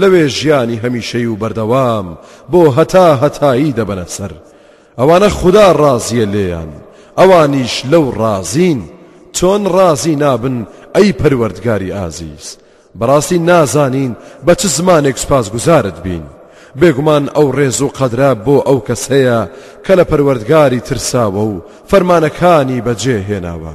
لەوێ ژیانی هەمیشەی و بەردەوام بۆ هەتا هەتایی دەبەنە سەر، ئەوانە خودا ڕازییە لێیان، ئەوانیش لەو ڕازین، چۆن ڕازی نابن ئەی پەروەردگاری ئازیز، بەڕاستی نازانین بە چ زمانێک سوپاسگوزارت بین، بێگومان ئەو ڕێز و قەدرە بۆ ئەو کەسەیە کە لە پەروەردگاری ترساوە و فەرمانەکانی بەجێهێناوە.